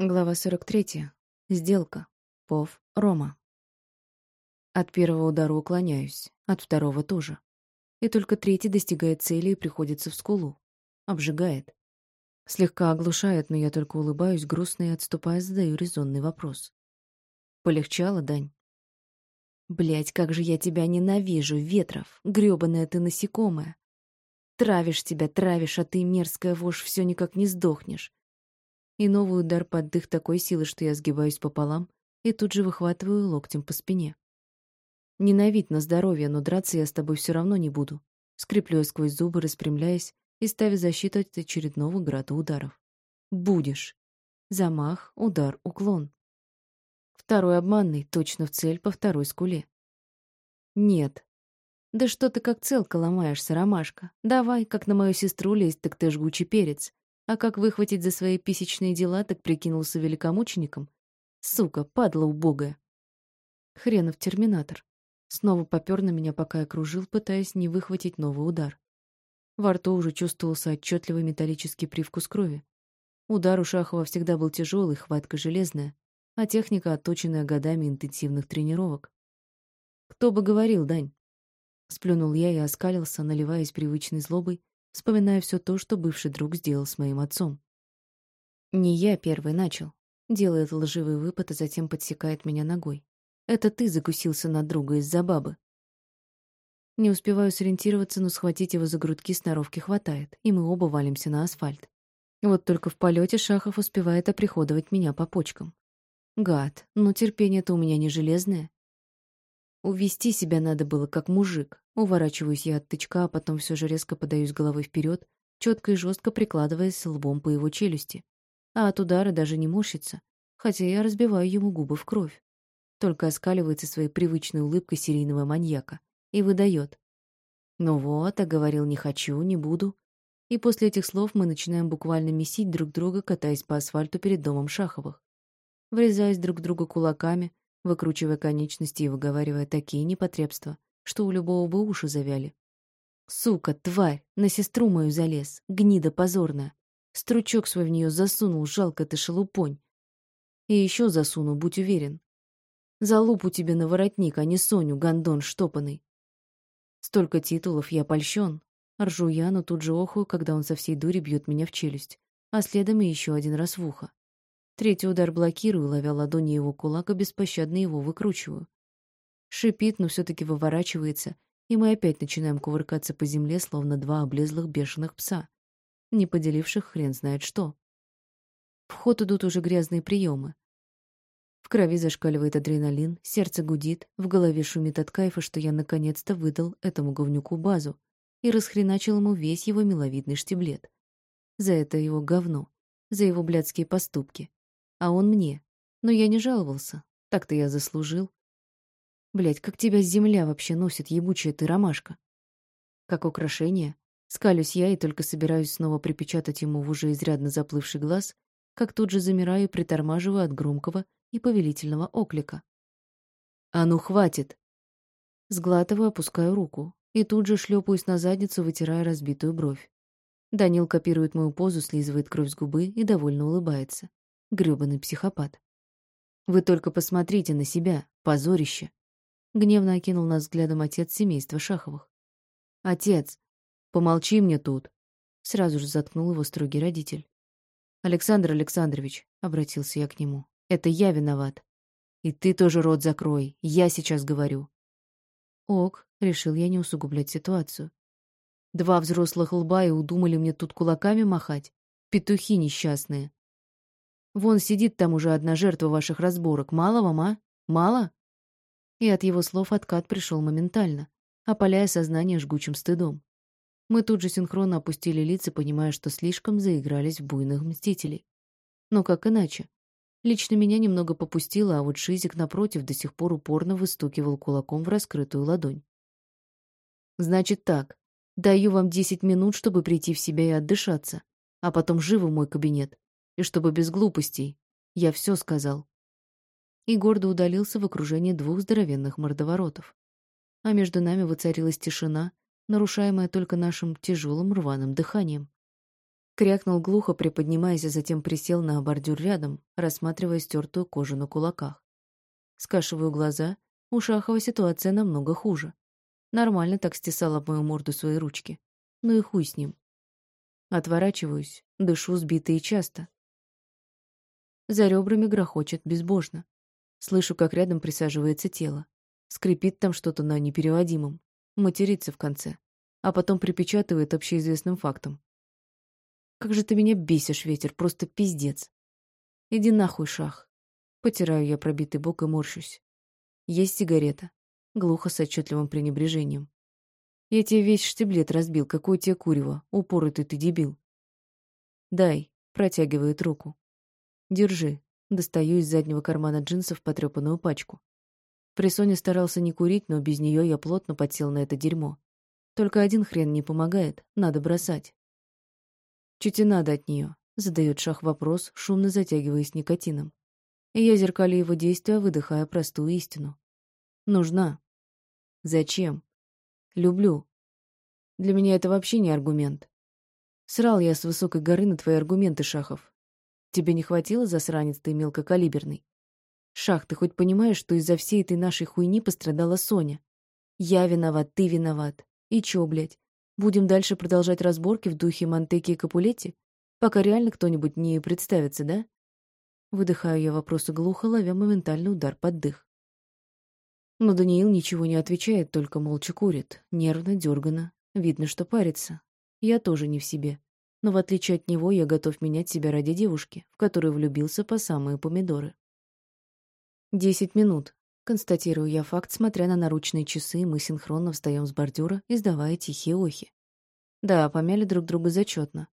Глава 43. Сделка. Пов. Рома. От первого удара уклоняюсь, от второго тоже. И только третий достигает цели и приходится в скулу. Обжигает. Слегка оглушает, но я только улыбаюсь, грустно и отступая, задаю резонный вопрос. Полегчало, Дань? Блять, как же я тебя ненавижу, Ветров, грёбаная ты насекомая. Травишь тебя, травишь, а ты, мерзкая вошь, все никак не сдохнешь. И новый удар под дых такой силы, что я сгибаюсь пополам и тут же выхватываю локтем по спине. Ненавидь на здоровье, но драться я с тобой все равно не буду. Скреплю я сквозь зубы, распрямляясь и ставя защиту от очередного града ударов. Будешь. Замах, удар, уклон. Второй обманный, точно в цель по второй скуле. Нет. Да что ты как целка ломаешься, ромашка? Давай, как на мою сестру лезть, так ты жгучий перец. А как выхватить за свои писечные дела, так прикинулся великомучеником? Сука, падла убогая. Хренов терминатор. Снова попёр на меня, пока я кружил, пытаясь не выхватить новый удар. Во рту уже чувствовался отчетливый металлический привкус крови. Удар у Шахова всегда был тяжелый, хватка железная, а техника отточенная годами интенсивных тренировок. «Кто бы говорил, Дань?» Сплюнул я и оскалился, наливаясь привычной злобой, вспоминая все то, что бывший друг сделал с моим отцом. Не я первый начал. Делает лживый выпад, а затем подсекает меня ногой. Это ты закусился на друга из-за бабы. Не успеваю сориентироваться, но схватить его за грудки сноровки хватает, и мы оба валимся на асфальт. Вот только в полете Шахов успевает оприходовать меня по почкам. Гад, но терпение-то у меня не железное. Увести себя надо было как мужик. Уворачиваюсь я от тычка, а потом все же резко подаюсь головой вперед, четко и жестко прикладываясь лбом по его челюсти. А от удара даже не морщится, хотя я разбиваю ему губы в кровь. Только оскаливается своей привычной улыбкой серийного маньяка и выдает. «Ну вот, а говорил, не хочу, не буду». И после этих слов мы начинаем буквально месить друг друга, катаясь по асфальту перед домом Шаховых. Врезаясь друг в друга кулаками, выкручивая конечности и выговаривая такие непотребства, что у любого бы уши завяли. Сука, тварь, на сестру мою залез, гнида позорная. Стручок свой в нее засунул, жалко ты шелупонь. И еще засуну, будь уверен. За лупу тебе на воротник, а не Соню, гондон штопанный. Столько титулов, я польщен. Ржу я, но тут же охую, когда он со всей дури бьет меня в челюсть, а следом и еще один раз в ухо. Третий удар блокирую, ловя ладони его кулака, беспощадно его выкручиваю. Шипит, но все-таки выворачивается, и мы опять начинаем кувыркаться по земле, словно два облезлых бешеных пса, не поделивших хрен знает что. В ход идут уже грязные приемы. В крови зашкаливает адреналин, сердце гудит, в голове шумит от кайфа, что я наконец-то выдал этому говнюку базу и расхреначил ему весь его миловидный штиблет. За это его говно, за его блядские поступки. А он мне. Но я не жаловался. Так-то я заслужил. Блядь, как тебя земля вообще носит, ебучая ты ромашка. Как украшение. Скалюсь я и только собираюсь снова припечатать ему в уже изрядно заплывший глаз, как тут же замираю и притормаживаю от громкого и повелительного оклика. «А ну, хватит!» Сглатываю, опускаю руку и тут же шлепаюсь на задницу, вытирая разбитую бровь. Данил копирует мою позу, слизывает кровь с губы и довольно улыбается. Грёбаный психопат. «Вы только посмотрите на себя, позорище!» Гневно окинул нас взглядом отец семейства Шаховых. «Отец, помолчи мне тут!» Сразу же заткнул его строгий родитель. «Александр Александрович», — обратился я к нему, — «это я виноват. И ты тоже рот закрой, я сейчас говорю». «Ок», — решил я не усугублять ситуацию. «Два взрослых лба и удумали мне тут кулаками махать? Петухи несчастные. Вон сидит там уже одна жертва ваших разборок. Мало вам, а? Мало?» И от его слов откат пришел моментально, опаляя сознание жгучим стыдом. Мы тут же синхронно опустили лица, понимая, что слишком заигрались в буйных мстителей. Но как иначе? Лично меня немного попустило, а вот Шизик, напротив, до сих пор упорно выстукивал кулаком в раскрытую ладонь. «Значит так. Даю вам десять минут, чтобы прийти в себя и отдышаться, а потом живо в мой кабинет. И чтобы без глупостей. Я все сказал и гордо удалился в окружении двух здоровенных мордоворотов. А между нами воцарилась тишина, нарушаемая только нашим тяжелым рваным дыханием. Крякнул глухо, приподнимаясь, а затем присел на бордюр рядом, рассматривая стертую кожу на кулаках. Скашиваю глаза, у Шахова ситуация намного хуже. Нормально так стесала мою морду свои ручки. Ну и хуй с ним. Отворачиваюсь, дышу сбито и часто. За ребрами грохочет безбожно. Слышу, как рядом присаживается тело. Скрипит там что-то на непереводимом. Матерится в конце. А потом припечатывает общеизвестным фактом. Как же ты меня бесишь, ветер, просто пиздец. Иди нахуй, шах. Потираю я пробитый бок и морщусь. Есть сигарета. Глухо с отчетливым пренебрежением. Я тебе весь штиблет разбил, какое тебе курево. Упоротый ты дебил. Дай. Протягивает руку. Держи. Достаю из заднего кармана джинсов потрепанную пачку. При Соне старался не курить, но без нее я плотно подсел на это дерьмо. Только один хрен не помогает, надо бросать. Чуть и надо от нее, задает Шах вопрос, шумно затягиваясь никотином. И я зеркалю его действия, выдыхая простую истину. Нужна. Зачем? Люблю. Для меня это вообще не аргумент. Срал я с высокой горы на твои аргументы, Шахов. Тебе не хватило, засранец ты мелкокалиберный? Шах, ты хоть понимаешь, что из-за всей этой нашей хуйни пострадала Соня? Я виноват, ты виноват. И чё, блядь? Будем дальше продолжать разборки в духе Монтеки и Капулетти, пока реально кто-нибудь не представится, да? Выдыхаю я вопросы глухо, ловя моментальный удар под дых. Но Даниил ничего не отвечает, только молча курит, нервно, дёрганно. Видно, что парится. Я тоже не в себе. Но в отличие от него, я готов менять себя ради девушки, в которую влюбился по самые помидоры. Десять минут. Констатирую я факт, смотря на наручные часы, мы синхронно встаем с бордюра, издавая тихие охи. Да, помяли друг друга зачетно.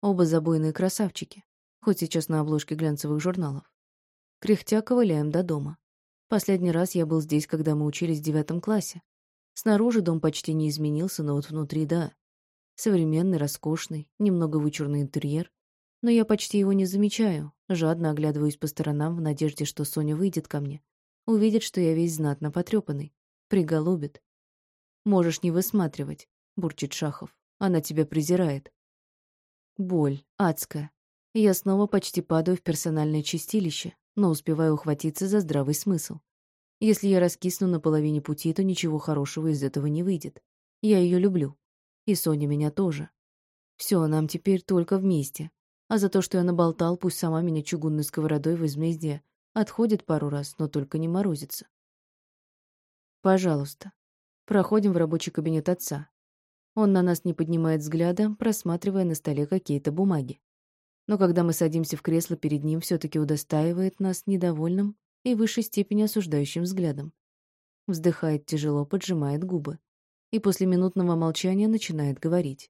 Оба забойные красавчики, хоть сейчас на обложке глянцевых журналов. Кряхтя ковыляем до дома. Последний раз я был здесь, когда мы учились в девятом классе. Снаружи дом почти не изменился, но вот внутри — да. Современный, роскошный, немного вычурный интерьер. Но я почти его не замечаю, жадно оглядываюсь по сторонам в надежде, что Соня выйдет ко мне Увидит, что я весь знатно потрепанный. Приголубит. «Можешь не высматривать», — бурчит Шахов. «Она тебя презирает». Боль. Адская. Я снова почти падаю в персональное чистилище, но успеваю ухватиться за здравый смысл. Если я раскисну на половине пути, то ничего хорошего из этого не выйдет. Я ее люблю. И Соня меня тоже. Все, нам теперь только вместе. А за то, что я наболтал, пусть сама меня чугунной сковородой возмездие, Отходит пару раз, но только не морозится. Пожалуйста. Проходим в рабочий кабинет отца. Он на нас не поднимает взгляда, просматривая на столе какие-то бумаги. Но когда мы садимся в кресло перед ним, все таки удостаивает нас недовольным и в высшей степени осуждающим взглядом. Вздыхает тяжело, поджимает губы. И после минутного молчания начинает говорить.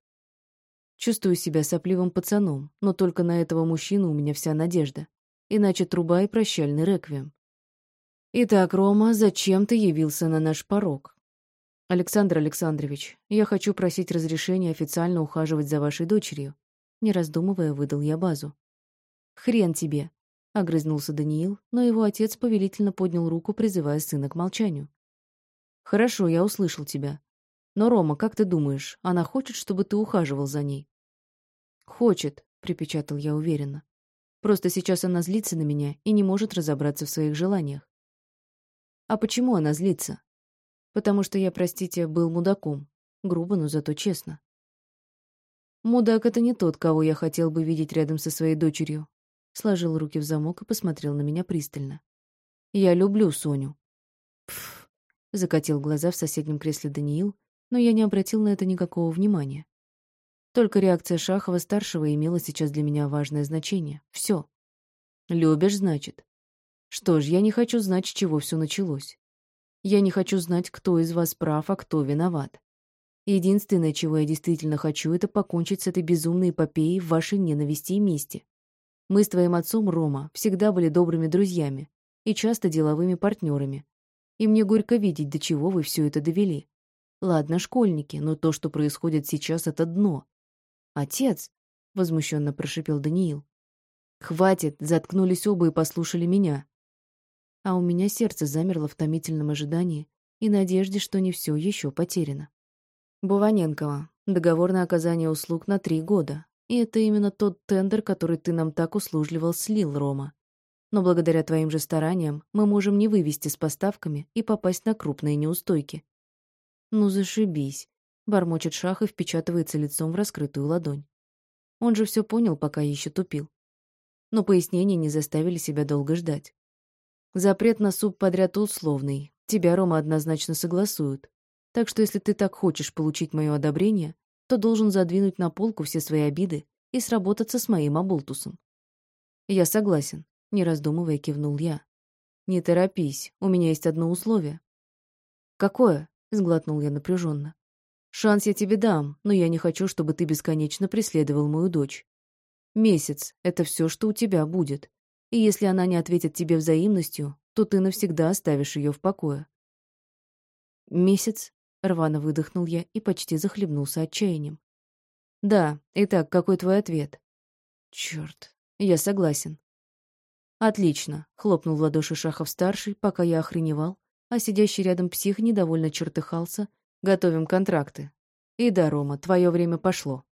Чувствую себя сопливым пацаном, но только на этого мужчину у меня вся надежда иначе труба и прощальный реквием. Итак, Рома, зачем ты явился на наш порог? Александр Александрович, я хочу просить разрешения официально ухаживать за вашей дочерью. Не раздумывая, выдал я базу. Хрен тебе, огрызнулся Даниил, но его отец повелительно поднял руку, призывая сына к молчанию. Хорошо, я услышал тебя. Но, Рома, как ты думаешь, она хочет, чтобы ты ухаживал за ней? Хочет, припечатал я уверенно. Просто сейчас она злится на меня и не может разобраться в своих желаниях. А почему она злится? Потому что я, простите, был мудаком. Грубо, но зато честно. Мудак — это не тот, кого я хотел бы видеть рядом со своей дочерью. Сложил руки в замок и посмотрел на меня пристально. Я люблю Соню. Пф, закатил глаза в соседнем кресле Даниил, но я не обратил на это никакого внимания. Только реакция Шахова-старшего имела сейчас для меня важное значение. Все. Любишь, значит? Что ж, я не хочу знать, с чего все началось. Я не хочу знать, кто из вас прав, а кто виноват. Единственное, чего я действительно хочу, это покончить с этой безумной эпопеей в вашей ненависти и мести. Мы с твоим отцом, Рома, всегда были добрыми друзьями и часто деловыми партнерами. И мне горько видеть, до чего вы все это довели. Ладно, школьники, но то, что происходит сейчас, это дно. «Отец!» — возмущенно прошипел Даниил. «Хватит!» — заткнулись оба и послушали меня. А у меня сердце замерло в томительном ожидании и надежде, что не все еще потеряно. Буваненкова. Договор на оказание услуг на три года. И это именно тот тендер, который ты нам так услужливо слил, Рома. Но благодаря твоим же стараниям мы можем не вывести с поставками и попасть на крупные неустойки. Ну зашибись, бормочет Шах и впечатывается лицом в раскрытую ладонь. Он же все понял, пока еще тупил. Но пояснения не заставили себя долго ждать. Запрет на суп подряд условный. Тебя, Рома, однозначно согласуют. Так что если ты так хочешь получить мое одобрение, то должен задвинуть на полку все свои обиды и сработаться с моим оболтусом. Я согласен. Не раздумывая, кивнул я. «Не торопись, у меня есть одно условие». «Какое?» — сглотнул я напряженно. «Шанс я тебе дам, но я не хочу, чтобы ты бесконечно преследовал мою дочь. Месяц — это все, что у тебя будет. И если она не ответит тебе взаимностью, то ты навсегда оставишь ее в покое». «Месяц?» — рвано выдохнул я и почти захлебнулся отчаянием. «Да. Итак, какой твой ответ?» «Черт. Я согласен. «Отлично», — хлопнул в ладоши Шахов-старший, пока я охреневал, а сидящий рядом псих недовольно чертыхался. «Готовим контракты. И да, Рома, твое время пошло».